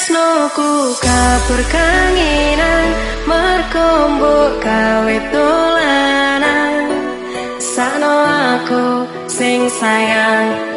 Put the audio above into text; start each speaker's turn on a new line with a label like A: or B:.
A: tresnoku ka perkanginan merkombo kawe dolanan. Sano aku sing sayang.